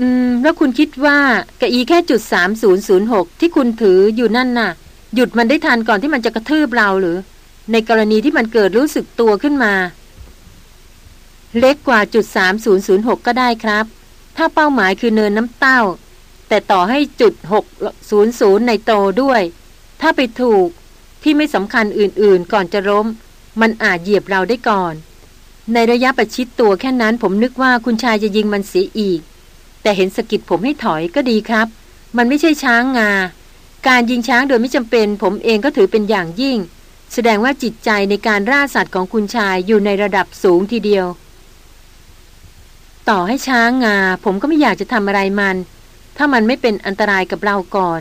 อืม แล้วคุณคิดว่ากะอีแค่จุดสามศูนย์ศูนย์หกที่คุณถืออยู่นั่นน่ะ หยุดมันได้ทันก่อนที่มันจะกระทืบเราหรือ ในกรณีที่มันเกิดรู้สึกตัวขึ้นมา เล็กกว่าจุดสามศูนย์ศูนย์หกก็ได้ครับ ถ้าเป้าหมายคือเนินน้ำเต้า แต่ต่อให้จุดหกศูนย์ศูนย์ในโตด้วย ถ้าไปถูกที่ไม่สำคัญอื่นๆ ก่อนจะล้ม มันอาจเหยียบเราได้ก่อน ในระยะประชิดตัวแค่นั้นผมนึกว่าคุณชายจะยิงมันเสียอีก แต่เห็นสกิดผมให้ถอยก็ดีครับ มันไม่ใช่ช้างงา การยิงช้างโดยไม่จำเป็น ผมเองก็ถือเป็นอย่างยิ่ง แสดงว่าจิตใจในการล่าสัตว์ของคุณชายอยู่ในระดับสูงทีเดียว ต่อให้ช้างงา ผมก็ไม่อยากจะทำอะไรมัน ถ้ามันไม่เป็นอันตรายกับเราก่อน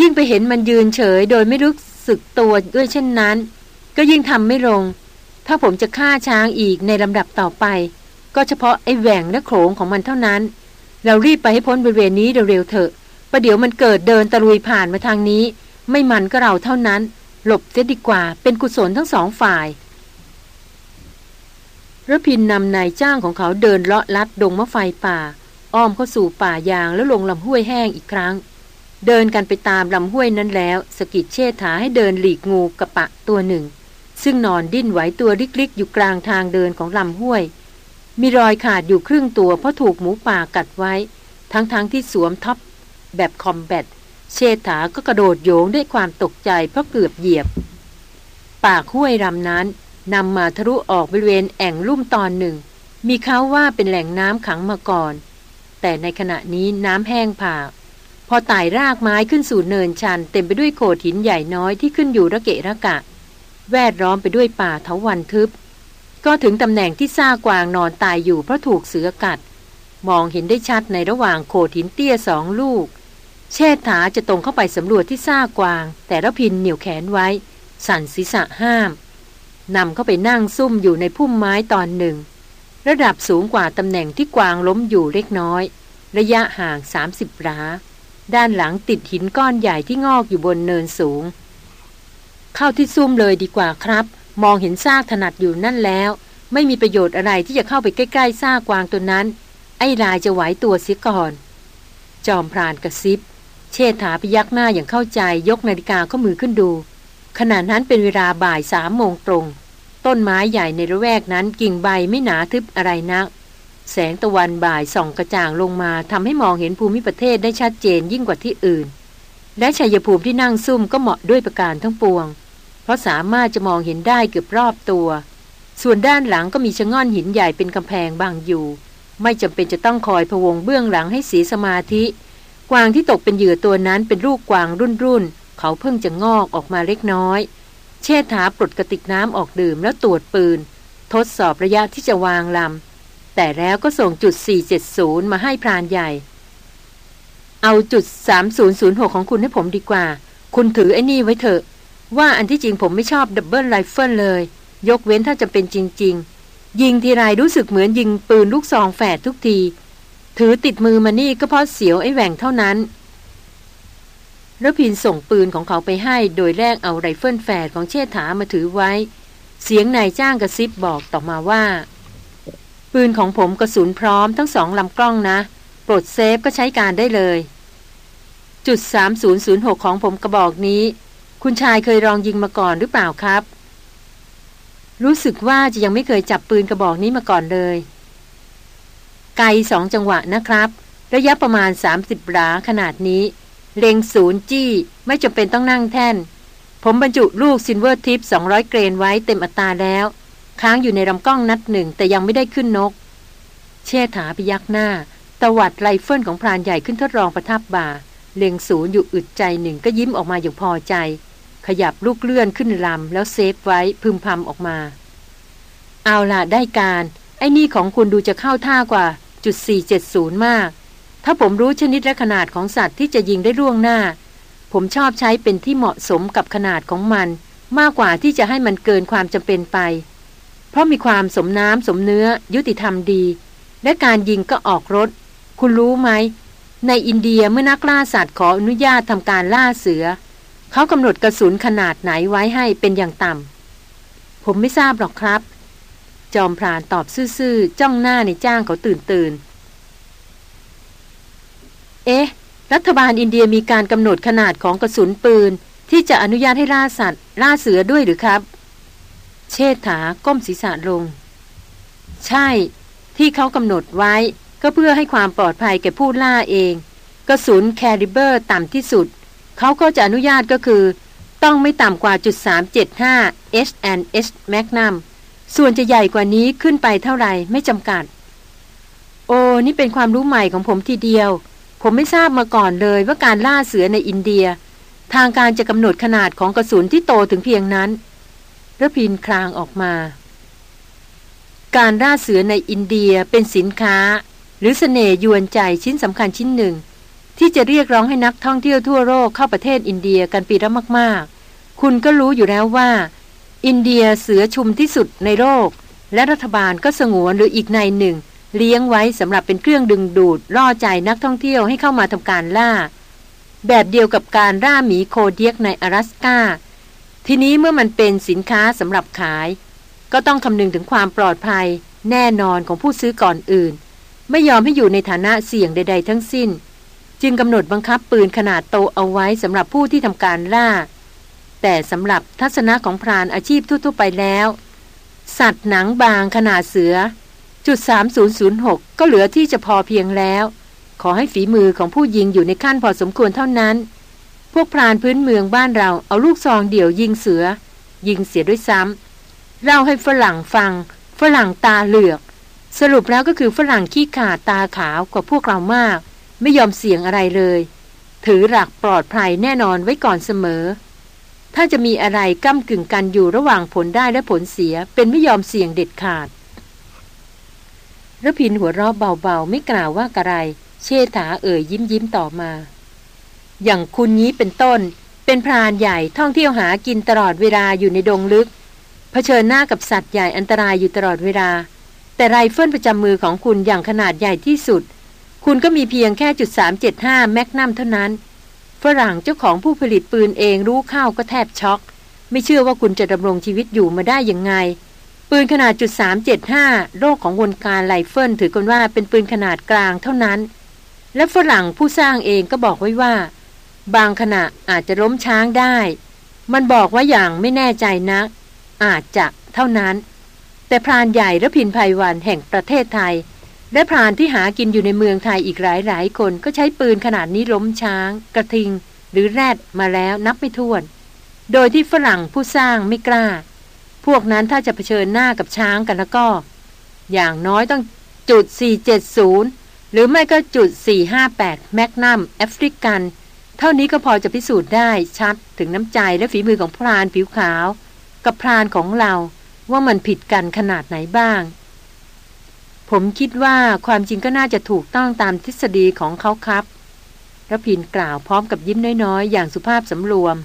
ยิ่งไปเห็นมันยืนเฉย โดยไม่รู้สึกตัวด้วยเช่นนั้น ก็ยิ่งทำไม่ลง ถ้าผมจะฆ่าช้างอีกในลำดับต่อไป ก็เฉพาะไอ้แหว่งและโขงของมันเท่านั้น เรารีบไปให้พ้นบริเวณนี้เร็วๆเถอะประเดี๋ยวมันเกิดเดินตะลุยผ่านมาทางนี้ ไม่มันก็เราเท่านั้น หลบเสียดีกว่าเป็นกุศลทั้งสองฝ่ายระพินนำนายจ้างของเขาเดินเลาะลัดดงมะไฟป่า อ้อมเข้าสู่ป่ายางแล้วลงลำห้วยแห้งอีกครั้ง เดินกันไปตามลำห้วยนั้นแล้ว สะกิดเชษฐาให้เดินหลีกงูกะปะตัวหนึ่ง ซึ่งนอนดิ้นไหวตัวริกๆ อยู่กลางทางเดินของลำห้วย มีรอยขาดอยู่ครึ่งตัวเพราะถูกหมูป่ากัดไว้ ทั้งๆทที่สวมท็อปบู๊ต combat เชษฐาก็กระโดดโหยงด้วยความตกใจเพราะเกือบเหยียบ ปากห้วยลำนั้นนำมาทะลุออกบริเวณแอ่งลุ่มตอนหนึ่ง มีเค้าว่าเป็นแหล่งน้ำขังมาก่อน แต่ในขณะนี้น้ำแห้งผาก พอไต่รากไม้ขึ้นสู่เนินชัน เต็มไปด้วยโขดหินใหญ่น้อยที่ขึ้นอยู่ระเกะระกะ แวดล้อมไปด้วยป่าเถาวันทึบ ก็ถึงตำแหน่งที่ซากวางนอนตายอยู่เพราะถูกเสือกัด มองเห็นได้ชัดในระหว่างโขดหินเตี้ยสองลูก เชษฐาจะตรงเข้าไปสำรวจที่ซากวาง แต่ระพินเหนี่ยวแขนไว้ สั่นศีรษะห้ามนำเข้าไปนั่งซุ่มอยู่ในพุ่มไม้ตอนหนึ่ง ระดับสูงกว่าตำแหน่งที่กวางล้มอยู่เล็กน้อย ระยะห่าง 30ราด้านหลังติดหินก้อนใหญ่ที่งอกอยู่บนเนินสูง เข้าที่ซุ่มเลยดีกว่าครับ มองเห็นซากถนัดอยู่นั่นแล้ว ไม่มีประโยชน์อะไรที่จะเข้าไปใกล้ๆซากกวางตัวนั้น ไอ้ลายจะไหวตัวเสียก่อน จอมพรานกระซิบ เชษฐาพยักหน้าอย่างเข้าใจยกนาฬิกาข้อมือขึ้นดู ขณะนั้นเป็นเวลาบ่ายสามโมงตรง ต้นไม้ใหญ่ในระแวกนั้นกิ่งใบไม่หนาทึบอะไรนัก แสงตะวันบ่ายส่องกระจ่างลงมาทำให้มองเห็นภูมิประเทศได้ชัดเจนยิ่งกว่าที่อื่น และชัยภูมิที่นั่งซุ่มก็เหมาะด้วยประการทั้งปวง ราะสามารถจะมองเห็นได้เกือบรอบตัว ส่วนด้านหลังก็มีชะง่อนหินใหญ่เป็นกำแพงบางอยู่ ไม่จำเป็นจะต้องคอยพวงเบื้องหลังให้สีสมาธิ กวางที่ตกเป็นเหยื่อตัวนั้นเป็นลูกกวางรุ่นรุ่นเขาเพิ่งจะงอกออกมาเล็กน้อย เชษฐาปลดกระติกน้ำออกดื่มแล้วตรวจปืน ทดสอบระยะที่จะวางลำแต่แล้วก็ส่งจุด 470 มาให้พรานใหญ่ เอาจุด 3006 ของคุณให้ผมดีกว่า คุณถือไอ้นี่ไว้เถอะ ว่าอันที่จริงผมไม่ชอบ double rifle เลย ยกเว้นถ้าจำเป็นจริง ๆ ยิงทีไรรู้สึกเหมือนยิงปืนลูกซองแฝดทุกที ถือติดมือมานี่ก็เพราะเสียวไอ้แหว่งเท่านั้นรพินทร์ส่งปืนของเขาไปให้ โดยแลกเอาไรเฟิลแฝดของเชษฐามาถือไว้ เสียงนายจ้างกระซิบบอกต่อมาว่า ปืนของผมกระสุนพร้อมทั้งสองลำกล้องนะ ปลดเซฟก็ใช้การได้เลย จุด 3006 ของผมกระบอกนี้ คุณชายเคยลองยิงมาก่อนหรือเปล่าครับ รู้สึกว่าจะยังไม่เคยจับปืนกระบอกนี้มาก่อนเลย ไกสองจังหวะนะครับ ระยะประมาณ 30หลาขนาดนี้ เล็งศูนย์จี้ ไม่จำเป็นต้องนั่งแท่น ผมบรรจุลูก Silvertip 200 เกรนไว้เต็มอัตราแล้ว ค้างอยู่ในลำกล้องนัดหนึ่งแต่ยังไม่ได้ขึ้นนก เชษฐาพยักหน้า ตวัดไรเฟิลของพรานใหญ่ขึ้นทดลองประทับบ่าเล็งศูนย์อยู่อึดใจหนึ่งก็ยิ้มออกมาอย่างพอใจ ขยับลูกเลื่อนขึ้นลำแล้วเซฟไว้พึมพำออกมา เอาล่ะได้การ ไอ้นี่ของคุณดูจะเข้าท่ากว่าจุด470 มาก ถ้าผมรู้ชนิดและขนาดของสัตว์ที่จะยิงได้ร่วงหน้า ผมชอบใช้เป็นที่เหมาะสมกับขนาดของมัน มากกว่าที่จะให้มันเกินความจำเป็นไป เพราะมีความสมน้ำสมเนื้อยุติธรรมดี และการยิงก็ออกรถ คุณรู้ไหม ในอินเดียเมื่อนักล่าสัตว์ขออนุญาตทำการล่าเสือ เขากำหนดกระสุนขนาดไหนไว้ให้เป็นอย่างต่ำ ผมไม่ทราบหรอกครับ จอมพรานตอบซื่อๆ จ้องหน้าในจ้างเขาตื่นตื่น เอ๊ะ รัฐบาลอินเดียมีการกำหนดขนาดของกระสุนปืน ที่จะอนุญาตให้ล่าสัตว์ ล่าเสือด้วยหรือครับ เชษฐาก้มศีรษะลง ใช่ ที่เขากำหนดไว้ ก็เพื่อให้ความปลอดภัยแก่ผู้ล่าเอง กระสุนแคลิเบอร์ต่ำที่สุด เขาก็จะอนุญาตก็คือ ต้องไม่ต่ำกว่าจุด375 H&S Magnum ส่วนจะใหญ่กว่านี้ขึ้นไปเท่าไหร่ไม่จำกัด โอ้ นี่เป็นความรู้ใหม่ของผมทีเดียว ผมไม่ทราบมาก่อนเลยว่าการล่าเสือในอินเดีย ทางการจะกำหนดขนาดของกระสุนที่โตถึงเพียงนั้นระพินคลางออกมา การล่าเสือในอินเดียเป็นสินค้า หรือสเสน่ยวนใจชิ้นสำคัญชิ้นหนึ่ง ที่จะเรียกร้องให้นักท่องเที่ยวทั่วโลกเข้าประเทศอินเดียกันปีละมาก ๆ คุณก็รู้อยู่แล้วว่า อินเดียเสือชุมที่สุดในโลก และรัฐบาลก็สงวนหรืออีกในหนึ่ง เลี้ยงไว้สำหรับเป็นเครื่องดึงดูดล่อใจนักท่องเที่ยวให้เข้ามาทำการล่า แบบเดียวกับการล่าหมีโคเดียกใน阿拉สกาทีนี้เมื่อมันเป็นสินค้าสำหรับขาย ก็ต้องคำนึงถึงความปลอดภัย แน่นอนของผู้ซื้อก่อนอื่น ไม่ยอมให้อยู่ในฐานะเสี่ยงใด ๆ ทั้งสิ้น จึงกำหนดบังคับปืนขนาดโตเอาไว้สำหรับผู้ที่ทำการล่า แต่สำหรับทัศนะของพรานอาชีพทั่วๆไปแล้ว สัตว์หนังบางขนาดเสือ จุด 3006 ก็เหลือที่จะพอเพียงแล้ว ขอให้ฝีมือของผู้ยิงอยู่ในขั้นพอสมควรเท่านั้น พวกพรานพื้นเมืองบ้านเราเอาลูกซองเดี่ยวยิงเสือ ยิงเสียด้วยซ้ำเล่าให้ฝรั่งฟัง ฝรั่งตาเหลือก สรุปแล้วก็คือฝรั่งขี้ขาดตาขาวกว่าพวกเรามาก ไม่ยอมเสี่ยงอะไรเลย ถือหลักปลอดภัยแน่นอนไว้ก่อนเสมอ ถ้าจะมีอะไรก้ากึ่งกันอยู่ระหว่างผลได้และผลเสียเป็นไม่ยอมเสี่ยงเด็ดขาดระพินหัวเราะเบาๆ ไม่กล่าวว่ากระไร เชษฐาเอ่ยยิ้มยิ้มต่อมา อย่างคุณนี้เป็นต้น เป็นพรานใหญ่ท่องเที่ยวหากินตลอดเวลาอยู่ในดงลึกเผชิญหน้ากับสัตว์ใหญ่อันตรายอยู่ตลอดเวลา แต่ไรเฟิลประจำมือของคุณอย่างขนาดใหญ่ที่สุด คุณก็มีเพียงแค่จุดสามเจ็ดห้าแมกนัมเท่านั้น ฝรั่งเจ้าของผู้ผลิตปืนเองรู้เข้าก็แทบช็อก ไม่เชื่อว่าคุณจะดำรงชีวิตอยู่มาได้ยังไง ปืนขนาดจุดสามเจ็ดห้าโลกของวงการไรเฟิลถือกันว่าเป็นปืนขนาดกลางเท่านั้น และฝรั่งผู้สร้างเองก็บอกไว้ว่า บางขณะอาจจะล้มช้างได้ มันบอกว่าอย่างไม่แน่ใจนะัก อาจจะเท่านั้น แต่พรานใหญ่และพินภัยวันแห่งประเทศไทย และพรานที่หากินอยู่ในเมืองไทยอีกหลายหลายคนก็ใช้ปืนขนาดนี้ล้มช้าง กระทิง หรือแรดมาแล้วนับไม่ถ้วน โดยที่ฝรั่งผู้สร้างไม่กล้า พวกนั้นถ้าจะเผชิญหน้ากับช้างกันแล้วก็ อย่างน้อยต้องจุด 470 หรือไม่ก็จุด 458 แมกนัมแอฟริกัน เท่านี้ก็พอจะพิสูจน์ได้ชัดถึงน้ำใจและฝีมือของพรานผิวขาว กับพรานของเราว่ามันผิดกันขนาดไหนบ้าง ผมคิดว่าความจริงก็น่าจะถูกต้องตามทฤษฎีของเขาครับระพินกล่าวพร้อมกับยิ้มน้อยๆ อย่างสุภาพสำรวม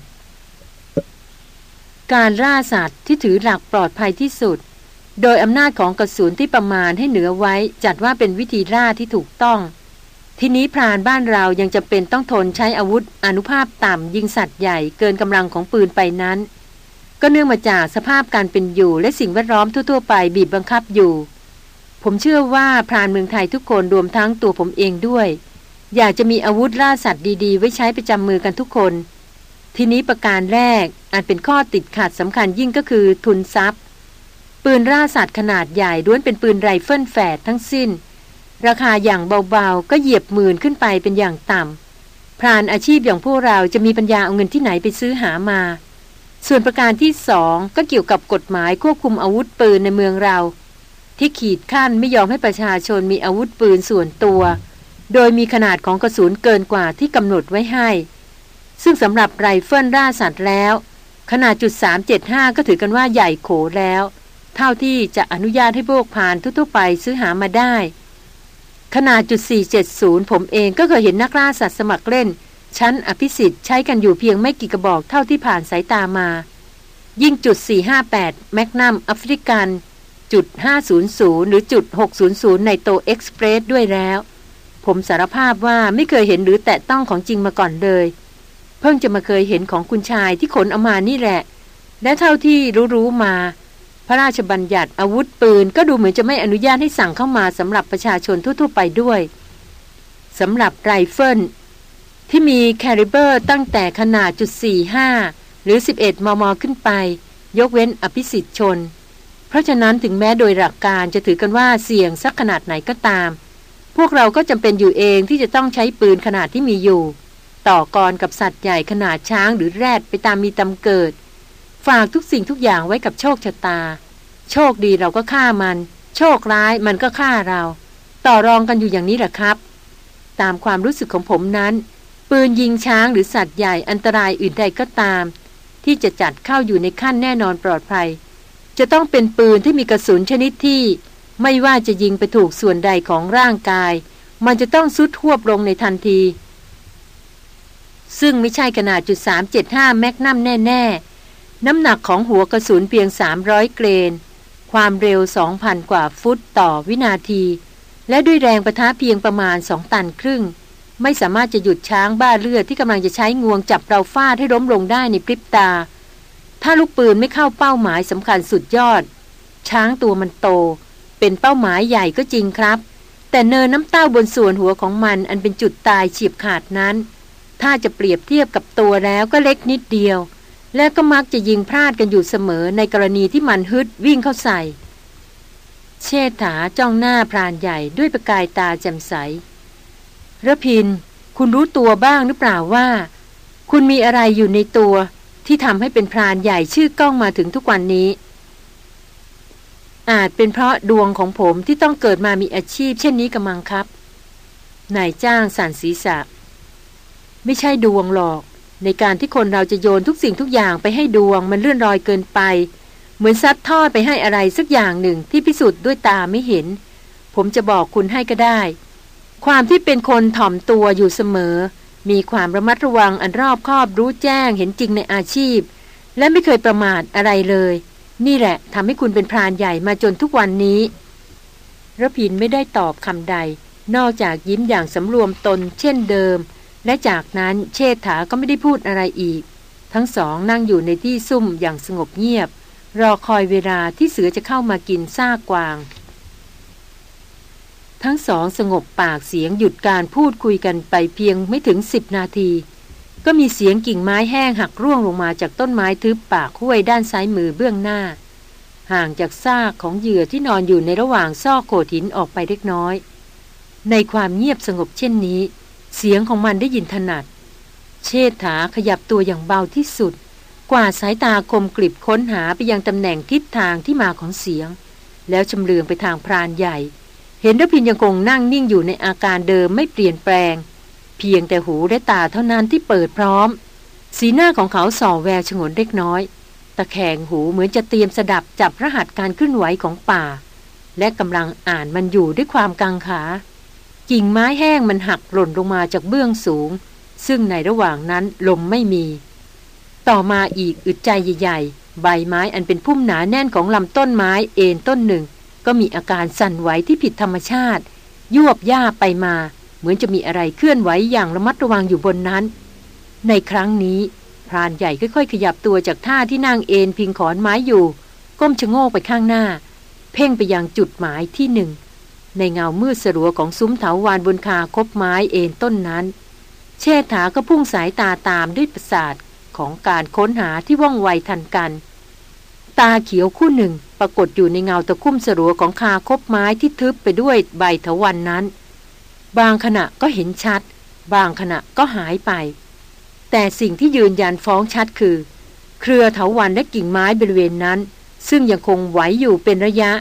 การล่าสัตว์ที่ถือหลักปลอดภัยที่สุด โดยอำนาจของกระสุนที่ประมาณให้เหนือไว้จัดว่าเป็นวิธีล่าที่ถูกต้อง ทีนี้พรานบ้านเรายังจะเป็นต้องทนใช้อาวุธอนุภาพต่ำยิงสัตว์ใหญ่เกินกำลังของปืนไปนั้น ก็เนื่องมาจากสภาพการเป็นอยู่และสิ่งแวดล้อมทั่วๆ ไปบีบบังคับอยู่ ผมเชื่อว่าพรานเมืองไทยทุกคนรวมทั้งตัวผมเองด้วย อยากจะมีอาวุธล่าสัตว์ดีๆ ไว้ใช้ประจำมือกันทุกคน ทีนี้ประการแรกอาจเป็นข้อติดขัดสำคัญยิ่งก็คือทุนทรัพย์ ปืนล่าสัตว์ขนาดใหญ่ล้วนเป็นปืนไรเฟิลแฝดทั้งสิ้น ราคาอย่างเบาๆ ก็เหยียบหมื่นขึ้นไปเป็นอย่างต่ำพรานอาชีพอย่างพวกเราจะมีปัญญาเอาเงินที่ไหนไปซื้อหามา ส่วนประการที่สองก็เกี่ยวกับกฎหมายควบคุมอาวุธปืนในเมืองเรา ที่ขีดขั้นไม่ยอมให้ประชาชนมีอาวุธปืนส่วนตัว โดยมีขนาดของกระสุนเกินกว่าที่กำหนดไว้ให้ ซึ่งสำหรับไรเฟิลล่าสัตว์แล้ว ขนาดจุด375 ก็ถือกันว่าใหญ่โขแล้ว เท่าที่จะอนุญาตให้พวกพรานทั่วไปซื้อหามาได้ ขนาดจุด470 ผมเองก็เคยเห็นนักล่าสัตว์สมัครเล่น ชั้นอภิสิทธิ์ใช้กันอยู่เพียงไม่กี่กระบอกเท่าที่ผ่านสายตามา ยิ่งจุด458แมกนัมแอฟริกัน จุด500 หรือจุด600 Nitro Express ด้วยแล้ว ผมสารภาพว่าไม่เคยเห็นหรือแตะต้องของจริงมาก่อนเลย เพิ่งจะมาเคยเห็นของคุณชายที่ขนเอามานี่แหละ และเท่าที่รู้ๆมา พระราชบัญญัติอาวุธปืนก็ดูเหมือนจะไม่อนุญาตให้สั่งเข้ามาสำหรับประชาชนทั่วๆไปด้วยสำหรับไรเฟิลที่มี caliber ตั้งแต่ขนาดจุด45หรือ 11 มม ขึ้นไป ยกเว้นอภิสิทธิ์ชน เพราะฉะนั้นถึงแม้โดยหลักการจะถือกันว่าเสี่ยงสักขนาดไหนก็ตาม พวกเราก็จำเป็นอยู่เองที่จะต้องใช้ปืนขนาดที่มีอยู่ ต่อกรกับสัตว์ใหญ่ขนาดช้างหรือแรดไปตามมีตำเกิด ฝากทุกสิ่งทุกอย่างไว้กับโชคชะตา โชคดีเราก็ฆ่ามัน โชคร้ายมันก็ฆ่าเรา ต่อรองกันอยู่อย่างนี้แหละครับ ตามความรู้สึกของผมนั้น ปืนยิงช้างหรือสัตว์ใหญ่อันตรายอื่นใดก็ตาม ที่จะจัดเข้าอยู่ในขั้นแน่นอนปลอดภัย จะต้องเป็นปืนที่มีกระสุนชนิดที่ ไม่ว่าจะยิงไปถูกส่วนใดของร่างกาย มันจะต้องซุดทวบลงในทันที ซึ่งไม่ใช่ขนาดจุด375 แมกนัมแน่ ๆ น้ำหนักของหัวกระสุนเพียง 300 เกรน ความเร็ว 2,000 กว่าฟุตต่อวินาที และด้วยแรงประทะเพียงประมาณ 2 ตันครึ่ง ไม่สามารถจะหยุดช้างบ้าเลือดที่กำลังจะใช้งวงจับเราฟาดให้ล้มลงได้ในพริบตา ถ้าลูกปืนไม่เข้าเป้าหมายสำคัญสุดยอด ช้างตัวมันโต เป็นเป้าหมายใหญ่ก็จริงครับ แต่เนินน้ำเต้าบนส่วนหัวของมันอันเป็นจุดตายเฉียบขาดนั้น ถ้าจะเปรียบเทียบกับตัวแล้วก็เล็กนิดเดียว และก็มักจะยิงพลาดกันอยู่เสมอในกรณีที่มันฮึดวิ่งเข้าใส่ เชษฐาจ้องหน้าพรานใหญ่ด้วยประกายตาแจ่มใสระพิน คุณรู้ตัวบ้างหรือเปล่าว่า คุณมีอะไรอยู่ในตัว ที่ทำให้เป็นพรานใหญ่ชื่อก้องมาถึงทุกวันนี้ อาจเป็นเพราะดวงของผมที่ต้องเกิดมามีอาชีพ เช่นนี้กำมังครับ นายจ้างสันศีษะ ไม่ใช่ดวงหรอก ในการที่คนเราจะโยนทุกสิ่งทุกอย่างไปให้ดวงมันเลื่อนรอยเกินไป เหมือนซัดทอดไปให้อะไรสักอย่างหนึ่งที่พิสูจน์ด้วยตาไม่เห็น ผมจะบอกคุณให้ก็ได้ ความที่เป็นคนถ่อมตัวอยู่เสมอ มีความระมัดระวังอันรอบคอบรู้แจ้งเห็นจริงในอาชีพ และไม่เคยประมาทอะไรเลย นี่แหละทำให้คุณเป็นพรานใหญ่มาจนทุกวันนี้ระพินไม่ได้ตอบคำใด นอกจากยิ้มอย่างสำรวมตนเช่นเดิม และจากนั้นเชษฐาก็ไม่ได้พูดอะไรอีก ทั้งสองนั่งอยู่ในที่ซุ่มอย่างสงบเงียบ รอคอยเวลาที่เสือจะเข้ามากินซากกวาง ทั้งสองสงบปากเสียงหยุดการพูดคุยกันไปเพียงไม่ถึงสิบนาที ก็มีเสียงกิ่งไม้แห้งหักร่วงลงมาจากต้นไม้ทึบปากห้วยด้านซ้ายมือเบื้องหน้า ห่างจากซากของเหยื่อที่นอนอยู่ในระหว่างซอกโขดหินออกไปเล็กน้อย ในความเงียบสงบเช่นนี้ เสียงของมันได้ยินถนัด เชษฐาขยับตัวอย่างเบาที่สุด กว่าสายตาคมกริบค้นหาไปยังตำแหน่งทิศทางที่มาของเสียง แล้วชำเลืองไปทางพรานใหญ่ เห็นรพินยังคงนั่งนิ่งอยู่ในอาการเดิมไม่เปลี่ยนแปลง เพียงแต่หูและตาเท่านั้นที่เปิดพร้อม สีหน้าของเขาส่อแววฉงนเล็กน้อย ตะแคงหูเหมือนจะเตรียมสดับจับรหัสการเคลื่อนไหวของป่า และกำลังอ่านมันอยู่ด้วยความกังขา กิ่งไม้แห้งมันหักหล่นลงมาจากเบื้องสูง ซึ่งในระหว่างนั้นลมไม่มี ต่อมาอีกอึดใจใหญ่ๆใบไม้อันเป็นพุ่มหนาแน่นของลำต้นไม้เอ็นต้นหนึ่ง ก็มีอาการสั่นไหวที่ผิดธรรมชาติ ยวบย่าไปมา เหมือนจะมีอะไรเคลื่อนไหวอย่างระมัดระวังอยู่บนนั้น ในครั้งนี้พรานใหญ่ค่อยๆ ขยับตัวจากท่าที่นั่งเอนพิงขอนไม้อยู่ ก้มชะโงกไปข้างหน้า เพ่งไปยังจุดหมายที่หนึ่ง ในเงามืดสลัวของซุ้มเถาวานบนคาคบไม้เอนต้นนั้น เชษฐาก็พุ่งสายตาตามด้วยประสาทของการค้นหาที่ว่องไวทันกัน ตาเขียวคู่หนึ่ง ปรากฏอยู่ในเงาตะคุ่มสรัวของคาคบไม้ที่ทึบไปด้วยใบเถาวันนั้น บางขณะก็เห็นชัด บางขณะก็หายไป แต่สิ่งที่ยืนยันฟ้องชัดคือ เครือเถาวันและกิ่งไม้บริเวณนั้น ซึ่งยังคงไหวอยู่เป็นระยะ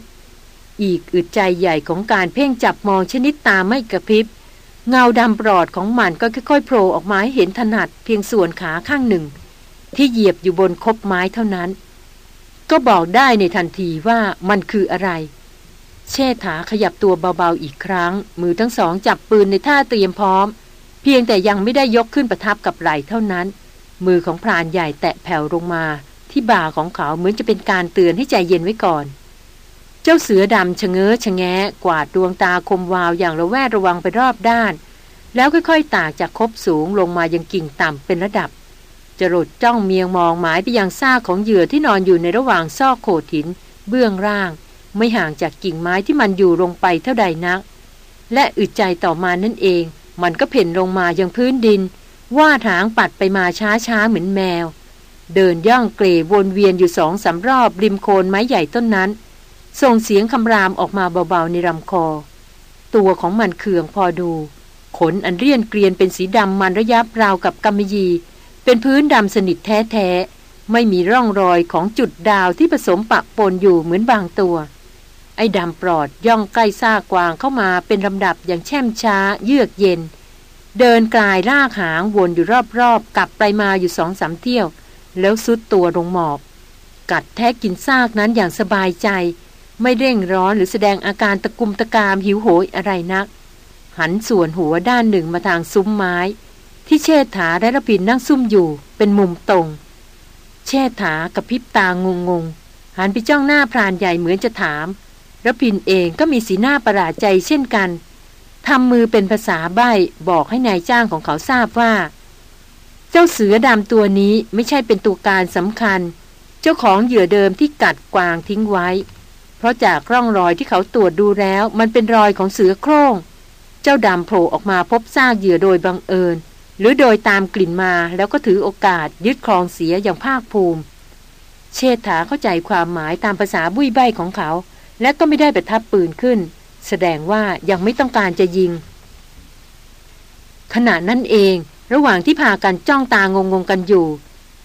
อีกอึดใจใหญ่ของการเพ่งจับมองชนิดตาไม่กระพริบ เงาดำปลอดของมันก็ค่อยๆโผล่ออกมาให้เห็นถนัดเพียงส่วนขาข้างหนึ่ง ที่เหยียบอยู่บนคบไม้เท่านั้น ก็บอกได้ในทันทีว่ามันคืออะไร เชษฐาขยับตัวเบาๆอีกครั้ง มือทั้งสองจับปืนในท่าเตรียมพร้อม เพียงแต่ยังไม่ได้ยกขึ้นประทับกับไหล่เท่านั้น มือของพรานใหญ่แตะแผ่วลงมา ที่บ่าของเขาเหมือนจะเป็นการเตือนให้ใจเย็นไว้ก่อน เจ้าเสือดำชะเง้อชะแงะกวาดดวงตาคมวาวอย่างระแวดระวังไปรอบด้าน แล้วค่อยๆตากจากคบสูงลงมายังกิ่งต่ำเป็นระดับ จรดจ้องเมียงมองหมายไปยังซากของเหยื่อที่นอนอยู่ในระหว่างซอกโขดหิน เบื้องล่าง ไม่ห่างจากกิ่งไม้ที่มันอยู่ลงไปเท่าใดนัก และอึดใจต่อมานั่นเอง มันก็เพ่นลงมายังพื้นดิน ว่าทางปัดไปมาช้าๆเหมือนแมว เดินย่องเกรวนเวียนอยู่สองสารอบริมโคนไม้ใหญ่ต้นนั้น ส่งเสียงคำรามออกมาเบาๆในลำคอ ตัวของมันเคืองพอดู ขนอันเรียนเกรียนเป็นสีดำมันระยับราวกับกำมะยี เป็นพื้นดำสนิทแท้ๆ ไม่มีร่องรอยของจุดดาวที่ผสมปะปนอยู่เหมือนบางตัว ไอ้ดำปลอดย่องใกล้ซากกวางเข้ามาเป็นลำดับอย่างแช่มช้าเยือกเย็น เดินกลายลากหางวนอยู่รอบๆ กลับไปมาอยู่สองสามเที่ยว แล้วซุดตัวลงหมอบ กัดแทะกินซากนั้นอย่างสบายใจไม่เร่งร้อนหรือแสดงอาการตะกุมตะกามหิวโหยอะไรนัก หันส่วนหัวด้านหนึ่งมาทางซุ้มไม้ ที่เชษฐาและระพินนั่งซุ่มอยู่เป็นมุมตรง เชษฐากระพริบตางงงหันไปจ้องหน้าพรานใหญ่เหมือนจะถามระพินเองก็มีสีหน้าประหลาดใจเช่นกันทำมือเป็นภาษาใบ้บอกให้นายจ้างของเขาทราบว่า เจ้าเสือดำตัวนี้ไม่ใช่เป็นตัวการสำคัญ เจ้าของเหยื่อเดิมที่กัดกวางทิ้งไว้ เพราะจากร่องรอยที่เขาตรวจดูแล้ว มันเป็นรอยของเสือโคร่ง เจ้าดำโผล่ออกมาพบซากเหยื่อโดยบังเอิญ หรือโดยตามกลิ่นมาแล้วก็ถือโอกาสยึดครองเสียอย่างภาคภูมิ เชษฐาเข้าใจความหมายตามภาษาบุ้ยใบของเขา และก็ไม่ได้ประทับปืนขึ้น แสดงว่ายังไม่ต้องการจะยิง ขณะนั้นเอง ระหว่างที่พากันจ้องตางงงกันอยู่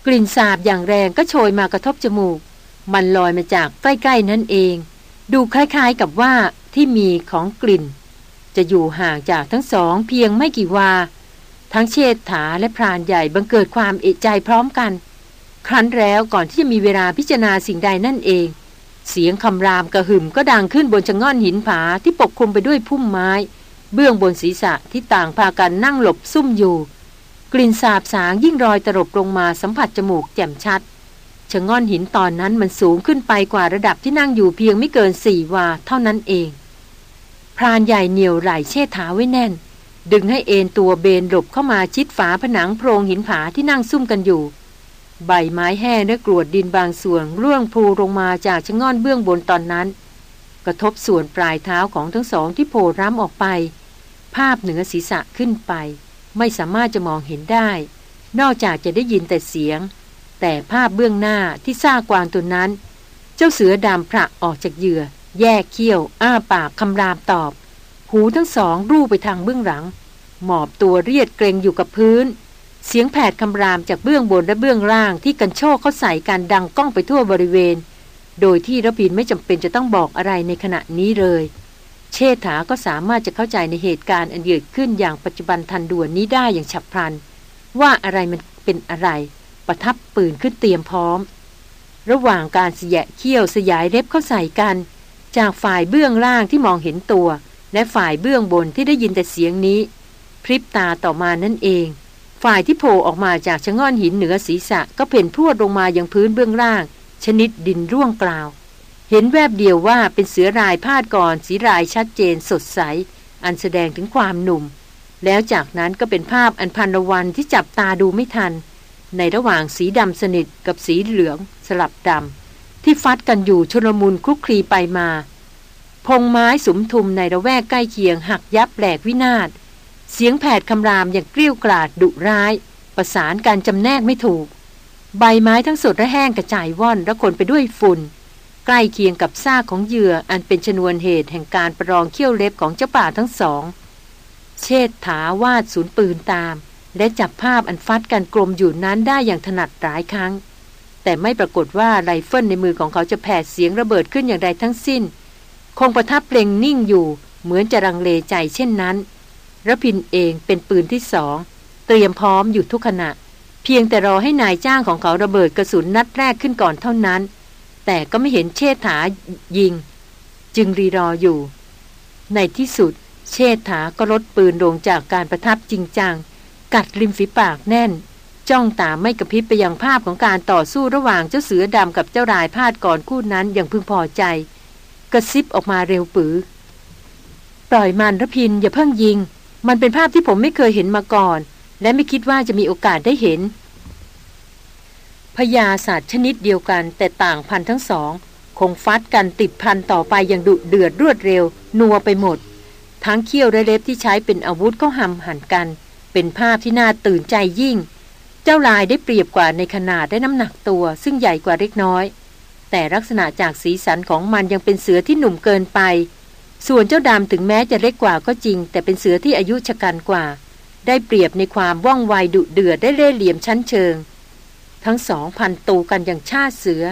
กลิ่นสาบอย่างแรงก็โชยมากระทบจมูก มันลอยมาจากใกล้ ๆ นั่นเอง ดูคล้ายๆกับว่าที่มีของกลิ่น จะอยู่ห่างจากทั้งสองเพียงไม่กี่วา ทั้งเชษฐาและพรานใหญ่บังเกิดความเอะใจพร้อมกัน ครั้นแล้วก่อนที่จะมีเวลาพิจารณาสิ่งใดนั่นเอง เสียงคำรามกระหึ่มก็ดังขึ้นบนชะง่อนหินผาที่ปกคลุมไปด้วยพุ่มไม้ เบื้องบนศีรษะที่ต่างพากันนั่งหลบซุ่มอยู่ กลิ่นสาบสางยิ่งรอยตลบลงมาสัมผัสจมูกแจ่มชัดชะง่อนหินตอนนั้นมันสูงขึ้นไปกว่าระดับที่นั่งอยู่เพียงไม่เกินสี่วาเท่านั้นเอง พรานใหญ่เหนียวไหลเชิดาไว้แน่น ดึงให้เอ็นตัวเบนหลบเข้ามาชิดฝาผนังโพรงหินผาที่นั่งซุ่มกันอยู่ ใบไม้แห้งและกรวดดินบางส่วนร่วงพูลงมาจากชะง่อนเบื้องบนตอนนั้น กระทบส่วนปลายเท้าของทั้งสองที่โผล่ร้ำออกไป ภาพเหนือศีรษะขึ้นไป ไม่สามารถจะมองเห็นได้ นอกจากจะได้ยินแต่เสียง แต่ภาพเบื้องหน้าที่ซากกวางตัวนั้น เจ้าเสือดำพระออกจากเหยื่อ แยกเขี้ยว อ้าปากคำรามตอบ หูทั้งสองรูไปทางเบื้องหลัง หมอบตัวเรียดเกรงอยู่กับพื้น เสียงแผดคำรามจากเบื้องบนและเบื้องล่างที่กันโชคเขาใส่การดังก้องไปทั่วบริเวณ โดยที่ระพินไม่จำเป็นจะต้องบอกอะไรในขณะนี้เลย เชษฐาก็สามารถจะเข้าใจในเหตุการณ์อันเกิดขึ้นอย่างปัจจุบันทันด่วนนี้ได้อย่างฉับพลัน ว่าอะไรมันเป็นอะไร ประทับปืนขึ้นเตรียมพร้อม ระหว่างการเสียเขี้ยวสยายเล็บเข้าใส่กัน จากฝ่ายเบื้องล่างที่มองเห็นตัว และฝ่ายเบื้องบนที่ได้ยินแต่เสียงนี้ พริบตาต่อมานั่นเอง ฝ่ายที่โผล่ออกมาจากชะง่อนหินเหนือศีรษะก็เพ่นพรวดลงมายังพื้นเบื้องล่าง ชนิดดินร่วงกล่าว เห็นแวบเดียวว่าเป็นเสือรายพาดก่อนสีรายชัดเจนสดใส อันแสดงถึงความหนุ่ม แล้วจากนั้นก็เป็นภาพอันพันละวันที่จับตาดูไม่ทัน ในระหว่างสีดำสนิทกับสีเหลือง สลับดำที่ฟัดกันอยู่ชลมุนคลุกคลีไปมา พงไม้สุมทุมในระแวกใกล้เคียงหักยับแหลกวินาศ เสียงแผดคำรามอย่างเกลี้ยวกราดดุร้าย ประสานการจำแนกไม่ถูก ใบไม้ทั้งสดและแห้งกระจายว่อนและคนไปด้วยฝุ่น ใกล้เคียงกับซากของเหยื่ออันเป็นชนวนเหตุแห่งการประลองเขี้ยวเล็บของเจ้าป่าทั้งสอง เชษฐาวาดศูนย์ปืนตาม และจับภาพอันฟัดกันกลมอยู่นั้นได้อย่างถนัดหลายครั้ง แต่ไม่ปรากฏว่าไรเฟิลในมือของเขาจะแผดเสียงระเบิดขึ้นอย่างใดทั้งสิ้น คงประทับเปล่งนิ่งอยู่ เหมือนจะรังเลใจเช่นนั้นระพินเองเป็นปืนที่สอง เตรียมพร้อมอยู่ทุกขณะ เพียงแต่รอให้นายจ้างของเขาระเบิดกระสุนนัดแรกขึ้นก่อนเท่านั้น แต่ก็ไม่เห็นเชษฐายิง จึงรีรออยู่ ในที่สุด เชษฐาก็ลดปืนลงจากการประทับจริงจัง กัดริมฝีปากแน่น จ้องตาไม่กระพริบไปยังภาพของการต่อสู้ระหว่างเจ้าเสือดำกับเจ้ารายพาดก่อนคู่นั้นอย่างพึงพอใจ กระซิบออกมาเร็วปือ ปล่อยมันระพินอย่าเพิ่งยิง มันเป็นภาพที่ผมไม่เคยเห็นมาก่อน และไม่คิดว่าจะมีโอกาสได้เห็นพญาศาสตว์ชนิดเดียวกันแต่ต่างพันทั้งสอง คงฟัดกันติดพันต่อไปอย่างดุเดือดรวดเร็ว นัวไปหมด ทั้งเขี้ยวและเล็บที่ใช้เป็นอาวุธก็หำหันกัน เป็นภาพที่น่าตื่นใจยิ่ง เจ้าลายได้เปรียบกว่าในขนาดได้น้ำหนักตัว ซึ่งใหญ่กว่าเล็กน้อย แต่ลักษณะจากสีสันของมันยังเป็นเสือที่หนุ่มเกินไป ส่วนเจ้าดำถึงแม้จะเล็กกว่าก็จริง แต่เป็นเสือที่อายุชะกันกว่า ได้เปรียบในความว่องไวดุเดือดได้เล่ห์เหลี่ยมชั้นเชิง ทั้งสองพันตูกันอย่างชาติเสือ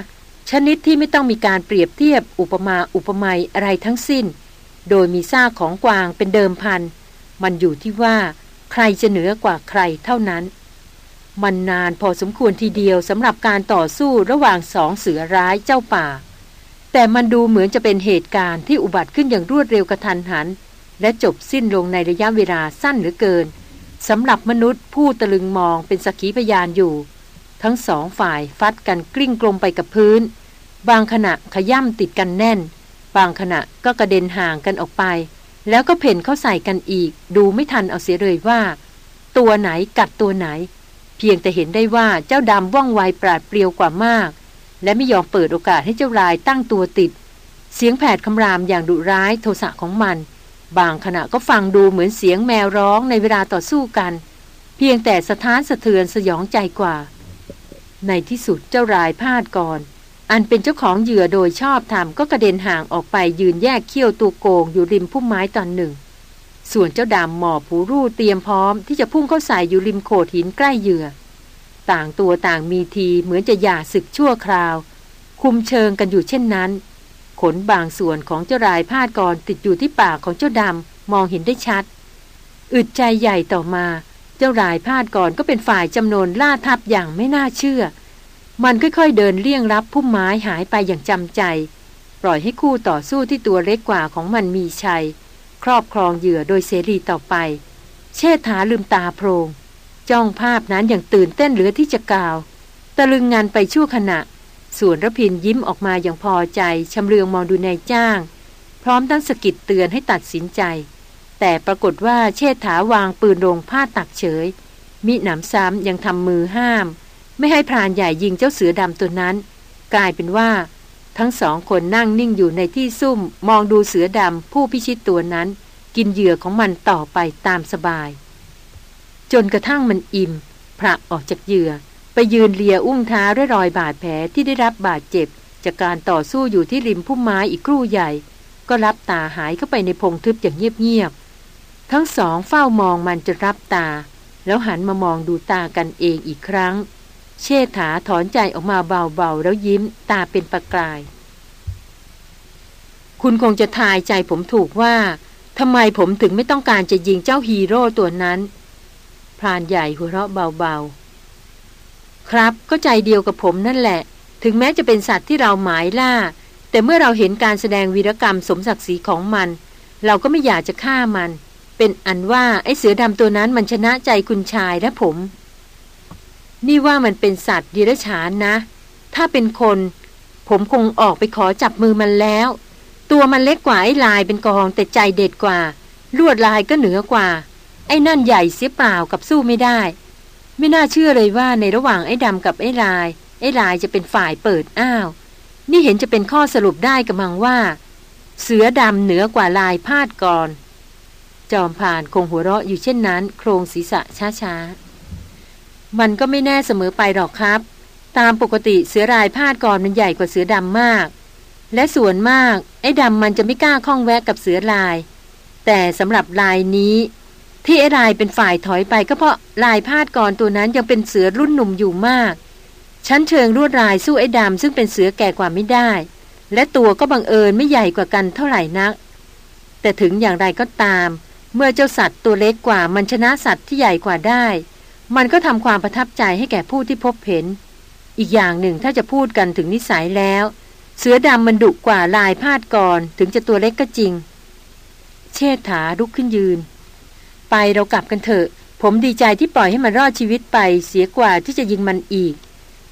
ชนิดที่ไม่ต้องมีการเปรียบเทียบอุปมาอุปไมยอะไรทั้งสิ้น โดยมีซากของกวางเป็นเดิมพัน มันอยู่ที่ว่า ใครจะเหนือกว่าใครเท่านั้น มันนานพอสมควรทีเดียวสำหรับการต่อสู้ระหว่างสองเสือร้ายเจ้าป่า แต่มันดูเหมือนจะเป็นเหตุการณ์ที่อุบัติขึ้นอย่างรวดเร็วกระทันหัน และจบสิ้นลงในระยะเวลาสั้นเหลือเกินสำหรับมนุษย์ผู้ตะลึงมองเป็นสักขีพยานอยู่ ทั้งสองฝ่ายฟัดกันกลิ้งกลมไปกับพื้น บางขณะขย่ำติดกันแน่น บางขณะก็กระเด็นห่างกันออกไป แล้วก็เพ่นเข้าใส่กันอีก ดูไม่ทันเอาเสียเลยว่า ตัวไหนกัดตัวไหน เพียงแต่เห็นได้ว่าเจ้าดำว่องไวปราดเปรียวกว่ามาก และไม่ยอมเปิดโอกาสให้เจ้ารายตั้งตัวติด เสียงแผดคำรามอย่างดุร้ายโทสะของมัน บางขณะก็ฟังดูเหมือนเสียงแมวร้องในเวลาต่อสู้กัน เพียงแต่สะท้านสะเทือนสยองใจกว่า ในที่สุดเจ้ารายพลาดก่อน อันเป็นเจ้าของเหยื่อโดยชอบธรรมก็กระเด็นห่างออกไปยืนแยกเขี้ยวตัวโกงอยู่ริมพุ่มไม้ตอนหนึ่ง ส่วนเจ้าดำหมอบผูรูเตรียมพร้อมที่จะพุ่งเข้าใส่อยู่ริมโขดหินใกล้เหยื่อ ต่างตัวต่างมีทีเหมือนจะหย่าศึกชั่วคราว คุมเชิงกันอยู่เช่นนั้น ขนบางส่วนของเจ้ารายพาดกรติดอยู่ที่ปากของเจ้าดำมองเห็นได้ชัด อึดใจใหญ่ต่อมา เจ้ารายพาดก่อนก็เป็นฝ่ายจำนวนล่าทับอย่างไม่น่าเชื่อ มันค่อยๆเดินเลี่ยงรับพุ่มไม้หายไปอย่างจำใจ ปล่อยให้คู่ต่อสู้ที่ตัวเล็กกว่าของมันมีชัย รอบครองเหยื่อโดยเสรีต่อไป เชษฐาลืมตาโพรงจ้องภาพนั้นอย่างตื่นเต้นเหลือที่จะกล่าว ตะลึงงานไปชั่วขณะ ส่วนรพินยิ้มออกมาอย่างพอใจชำเลืองมองดูนายจ้าง พร้อมทั้งสกิดเตือนให้ตัดสินใจ แต่ปรากฏว่าเชษฐาวางปืนลงผ้าตักเฉย มิหนำซ้ำยังทำมือห้าม ไม่ให้พรานใหญ่ยิงเจ้าเสือดำตัวนั้น กลายเป็นว่า ทั้งสองคนนั่งนิ่งอยู่ในที่ซุ่ม มองดูเสือดำผู้พิชิตตัวนั้น กินเหยื่อของมันต่อไปตามสบาย จนกระทั่งมันอิ่มพระออกจากเหยื่อ ไปยืนเลียอุ้งเท้าด้วยรอยบาดแผลที่ได้รับบาดเจ็บ จากการต่อสู้อยู่ที่ริมพุ่มไม้อีกครู่ใหญ่ ก็รับตาหายเข้าไปในพงทึบอย่างเงียบๆทั้งสองเฝ้ามองมันจนรับตา แล้วหันมามองดูตากันเองอีกครั้ง เชษฐาถอนใจออกมาเบาๆ แล้วยิ้มตาเป็นประกาย คุณคงจะทายใจผมถูกว่าทำไมผมถึงไม่ต้องการจะยิงเจ้าฮีโร่ตัวนั้น พรานใหญ่หัวเราะเบาๆ ครับก็ใจเดียวกับผมนั่นแหละ ถึงแม้จะเป็นสัตว์ที่เราหมายล่า แต่เมื่อเราเห็นการแสดงวีรกรรมสมศักดิ์ศรีของมัน เราก็ไม่อยากจะฆ่ามัน เป็นอันว่าไอ้เสือดำตัวนั้นมันชนะใจคุณชายและผม นี่ว่ามันเป็นสัตว์ดิรฉานนะ ถ้าเป็นคน ผมคงออกไปขอจับมือมันแล้ว ตัวมันเล็กกว่าไอ้ลายเป็นกองแต่ใจเด็ดกว่า ลวดลายก็เหนือกว่า ไอ้นั่นใหญ่เสียเปล่ากับสู้ไม่ได้ ไม่น่าเชื่อเลยว่าในระหว่างไอ้ดำกับไอ้ลาย ไอ้ลายจะเป็นฝ่ายเปิดอ้าว นี่เห็นจะเป็นข้อสรุปได้กับมังว่า เสือดำเหนือกว่าลายพาดก่อน จอมผ่านคงหัวเราะอยู่เช่นนั้น โครงศีรษะช้าๆ มันก็ไม่แน่เสมอไปหรอกครับ ตามปกติเสือรายพาดก่อนมันใหญ่กว่าเสือดำมาก และส่วนมากไอ้ดำมันจะไม่กล้าข้องแวะกับเสือลาย แต่สำหรับลายนี้ ที่ไอ้ลายเป็นฝ่ายถอยไปก็เพราะลายพาดก่อนตัวนั้นยังเป็นเสือรุ่นหนุ่มอยู่มาก ชั้นเชิงรวดลายสู้ไอ้ดำซึ่งเป็นเสือแก่กว่าไม่ได้ และตัวก็บังเอิญไม่ใหญ่กว่ากันเท่าไหร่นัก แต่ถึงอย่างไรก็ตาม เมื่อเจ้าสัตว์ตัวเล็กกว่ามันชนะสัตว์ที่ใหญ่กว่าได้ มันก็ทำความประทับใจให้แก่ผู้ที่พบเห็น อีกอย่างหนึ่งถ้าจะพูดกันถึงนิสัยแล้ว เสือดำมันดุกว่าลายพาดก่อน ถึงจะตัวเล็กก็จริง เชษฐาลุกขึ้นยืน ไปเรากลับกันเถอะ ผมดีใจที่ปล่อยให้มันรอดชีวิตไปเสียกว่าที่จะยิงมันอีก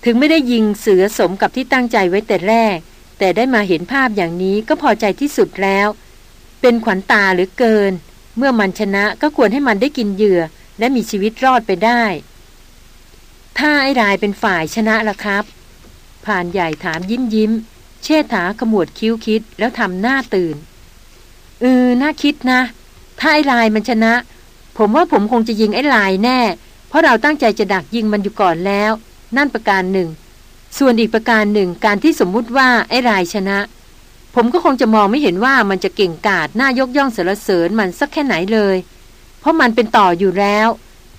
ถึงไม่ได้ยิงเสือสมกับที่ตั้งใจไว้แต่แรก แต่ได้มาเห็นภาพอย่างนี้ก็พอใจที่สุดแล้ว เป็นขวัญตาหรือเกิน เมื่อมันชนะก็ควรให้มันได้กินเหยื่อ และมีชีวิตรอดไปได้ ถ้าไอ้รายเป็นฝ่ายชนะล่ะครับผ่านใหญ่ถามยิ้มยิ้ม เชษฐาขมวดคิ้วคิดแล้วทำหน้าตื่นเออน่าคิดนะ ถ้าไอ้ลายมันชนะ ผมว่าผมคงจะยิงไอ้ลายแน่ เพราะเราตั้งใจจะดักยิงมันอยู่ก่อนแล้ว นั่นประการหนึ่ง ส่วนอีกประการหนึ่งการที่สมมุติว่าไอ้ลายชนะ ผมก็คงจะมองไม่เห็นว่ามันจะเก่งกาจน่ายกย่องสรรเสริญมันสักแค่ไหนเลย ราะมันเป็นต่ออยู่แล้ว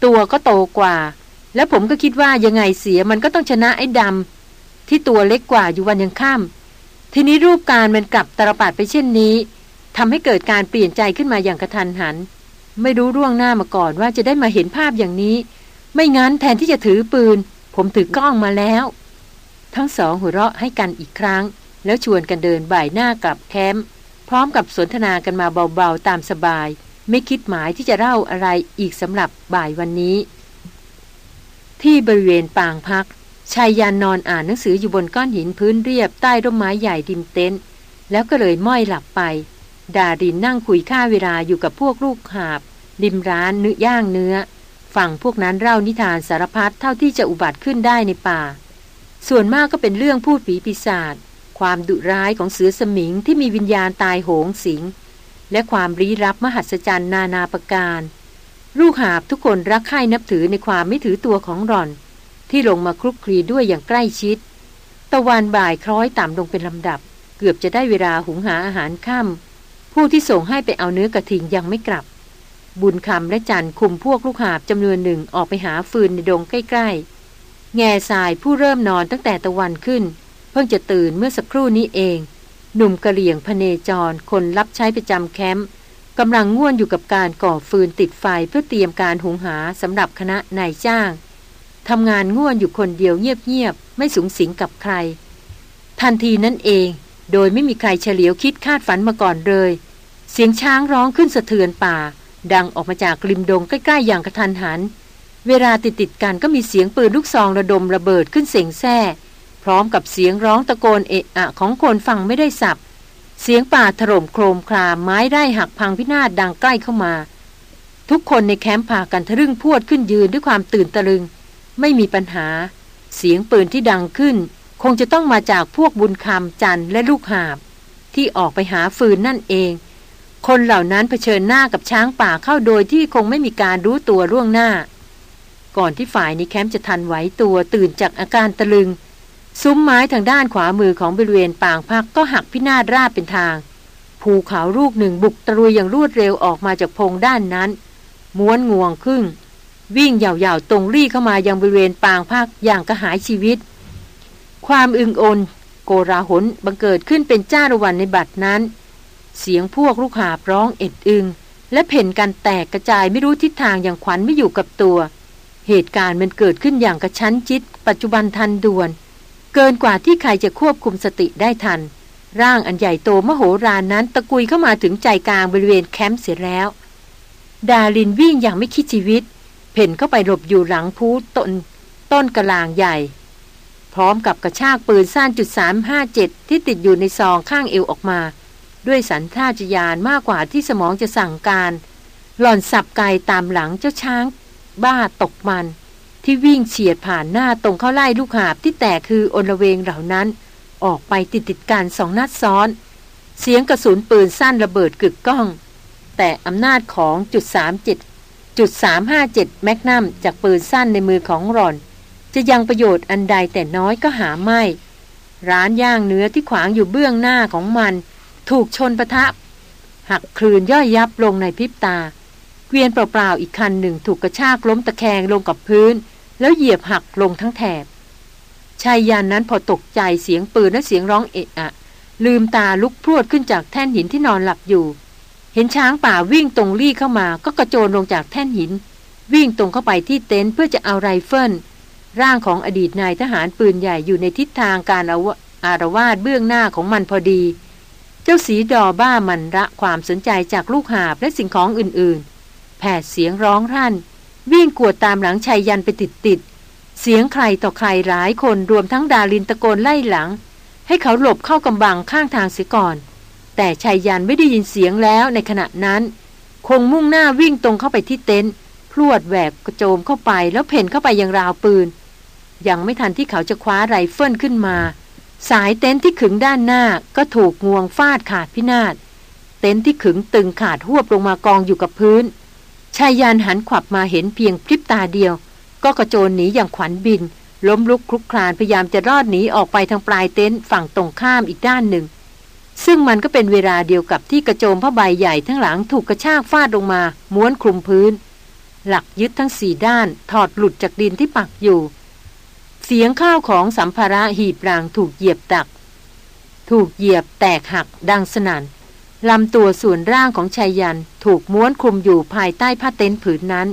ตัวก็โตกว่า และผมก็คิดว่ายังไงเสียมันก็ต้องชนะไอ้ดำที่ตัวเล็กกว่าอยู่วันยังค่ำทีนี้รูปการมันกลับตรปัดไปเช่นนี้ทำให้เกิดการเปลี่ยนใจขึ้นมาอย่างกระทันหัน ไม่รู้ร่วงหน้ามาก่อนว่าจะได้มาเห็นภาพอย่างนี้ ไม่งั้นแทนที่จะถือปืน ผมถือกล้องมาแล้ว ทั้งสองหัวเราะให้กันอีกครั้ง แล้วชวนกันเดินบ่ายหน้ากลับแคมป์พร้อมกับสนทนากันมาเบาๆตามสบาย ไม่คิดหมายที่จะเล่าอะไรอีกสำหรับบ่ายวันนี้ ที่บริเวณปางพักชายยานนอนอ่านหนังสืออยู่บนก้อนหินพื้นเรียบใต้ร่มไม้ใหญ่ดิมเต็นท์แล้วก็เลยม้อยหลับไป ดารินนั่งคุยค่าเวลาอยู่กับพวกลูกหาบริมร้านเนื้อย่างเนื้อ ฝั่งพวกนั้นเล่านิทานสารพัดเท่าที่จะอุบัติขึ้นได้ในป่า ส่วนมากก็เป็นเรื่องพูดผีปีศาจความดุร้ายของเสือสมิงที่มีวิญญาณตายโหงสิง และความลี้ลับมหัศจรรย์นานาประการ ลูกหาบทุกคนรักใคร่นับถือในความไม่ถือตัวของรอน ที่ลงมาคลุกคลีด้วยอย่างใกล้ชิด ตะวันบ่ายคล้อยต่ำลงเป็นลำดับ เกือบจะได้เวลาหุงหาอาหารค่ำผู้ที่ส่งให้ไปเอาเนื้อกระทิงยังไม่กลับ บุญคำและจันคุมพวกลูกหาบจำนวนหนึ่งออกไปหาฟืนในดงใกล้ๆ แง่ทรายผู้เริ่มนอนตั้งแต่ตะวันขึ้น เพิ่งจะตื่นเมื่อสักครู่นี้เอง หนุ่มกระเหลี่ยงพเนจร คนรับใช้ประจำแคมป์กำลังง่วนอยู่กับการก่อฟืนติดไฟเพื่อเตรียมการหุงหาสำหรับคณะนายจ้างทำงานง่วนอยู่คนเดียวเงียบๆ ไม่สูงสิงกับใคร ทันทีนั้นเอง โดยไม่มีใครเฉลียวคิดคาดฝันมาก่อนเลย เสียงช้างร้องขึ้นสะเทือนป่า ดังออกมาจากริมดงใกล้ ๆ อย่างกระทันหัน เวลาติดติดกันก็มีเสียงปืนลูกซองระดมระเบิดขึ้นเสียงแซ่ พร้อมกับเสียงร้องตะโกนเอะอะของคนฟังไม่ได้สับ เสียงป่าถล่มโครมครามไม้ไร่หักพังพินาศดังใกล้เข้ามา ทุกคนในแคมป์พากันทะลึ่งพวดขึ้นยืนด้วยความตื่นตะลึง ไม่มีปัญหา เสียงปืนที่ดังขึ้น คงจะต้องมาจากพวกบุญคำจันและลูกหาบ ที่ออกไปหาฟืนนั่นเอง คนเหล่านั้นเผชิญหน้ากับช้างป่าเข้าโดยที่คงไม่มีการรู้ตัวล่วงหน้า ก่อนที่ฝ่ายในแคมป์จะทันไหวตัวตื่นจากอาการตะลึง ซุ้มไม้ทางด้านขวามือของบริเวณปางพักก็หักพินาศราบเป็นทาง ภูเขาลูกหนึ่งบุกตะลุยอย่างรวดเร็วออกมาจากพงด้านนั้น ม้วนงวงครึ่ง วิ่งเหย่าๆตรงรี่เข้ามายังบริเวณปางพักอย่างกระหายชีวิต ความอึงโอนโกราหนบังเกิดขึ้นเป็นจ้าระวันในบัดนั้น เสียงพวกลูกหาบร้องเอ็ดอึง และเพ่นกันแตกกระจายไม่รู้ทิศทางอย่างขวัญไม่อยู่กับตัว เหตุการณ์มันเกิดขึ้นอย่างกระชั้นจิตปัจจุบันทันด่วน เกินกว่าที่ใครจะควบคุมสติได้ทัน ร่างอันใหญ่โตมโหฬารนั้นตะกุยเข้ามาถึงใจกลางบริเวณแคมป์เสียแล้ว ดาลินวิ่งอย่างไม่คิดชีวิต เพ่นเข้าไปหลบอยู่หลังพูต้นต้นกระลางใหญ่ พร้อมกับกระชากปืนสั้นจุดสามห้าเจ็ดที่ติดอยู่ในซองข้างเอวออกมา ด้วยสันท่าจยานมากกว่าที่สมองจะสั่งการ หล่อนสับไกตามหลังเจ้าช้าง บ้าตกมัน ที่วิ่งเฉียดผ่านหน้าตรงเข้าไล่ลูกหาบที่แตกคืออนละเวงเหล่านั้น ออกไปติดติดกันสองนัดซ้อน เสียงกระสุนปืนสั้นระเบิดกึกก้อง แต่อำนาจของจุดสามเจ็ดจุดสามห้าเจ็ดแมกนัมจากปืนสั้นในมือของรอน จะยังประโยชน์อันใดแต่น้อยก็หาไม่ ร้านย่างเนื้อที่ขวางอยู่เบื้องหน้าของมัน ถูกชนประทะหักคลืนย่อยยับลงในพริบตา เกวียนเปล่าๆอีกคันหนึ่งถูกกระชากล้มตะแคงลงกับพื้น แล้วเหยียบหักลงทั้งแถบชายยานนั้นพอตกใจเสียงปืนและเสียงร้องเอะอะ ลืมตาลุกพรวดขึ้นจากแท่นหินที่นอนหลับอยู่ เห็นช้างป่าวิ่งตรงรี่เข้ามาก็กระโจนลงจากแท่นหิน วิ่งตรงเข้าไปที่เต็นท์เพื่อจะเอาไรเฟิลร่างของอดีตนายทหารปืนใหญ่อยู่ในทิศทางการออารวาสเบื้องหน้าของมันพอดี เจ้าสีดอบ้ามันระความสนใจจากลูกหาบและสิ่งของอื่นๆ แผดเสียงร้องรั่น วิ่งกวดตามหลังชายยันไปติดๆ เสียงใครต่อใครหลายคนรวมทั้งดาลินตะโกนไล่หลัง ให้เขาหลบเข้ากำบังข้างทางเสียก่อน แต่ไชยยันต์ไม่ได้ยินเสียงแล้วในขณะนั้น คงมุ่งหน้าวิ่งตรงเข้าไปที่เต็นท์พลวดแหวกกระโจมเข้าไปแล้วเผ่นเข้าไปยังราวปืน ยังไม่ทันที่เขาจะคว้าไรเฟิลขึ้นมา สายเต็นท์ที่ขึงด้านหน้าก็ถูกงวงฟาดขาดพินาศเต็นท์ที่ขึงตึงขาดฮวบลงมากองอยู่กับพื้น ไชยยันต์หันขวับมาเห็นเพียงพริบตาเดียว ก็กระโจนหนีอย่างขวัญบิน ล้มลุกคลุกคลานพยายามจะรอดหนีออกไปทางปลายเต็นท์ฝั่งตรงข้ามอีกด้านหนึ่ง ซึ่งมันก็เป็นเวลาเดียวกับที่กระโจมผ้าใบใหญ่ทั้งหลังถูกกระชากฟาดลงมา ม้วนคลุมพื้น หลักยึดทั้งสี่ด้าน ถอดหลุดจากดินที่ปักอยู่ เสียงข้าวของสัมภาระหีบรางถูกเหยียบตัก ถูกเหยียบแตกหักดังสนั่น ลำตัวส่วนร่างของชายยันถูกม้วนคลุมอยู่ภายใต้ผ้าเต็นท์ผืนนั้น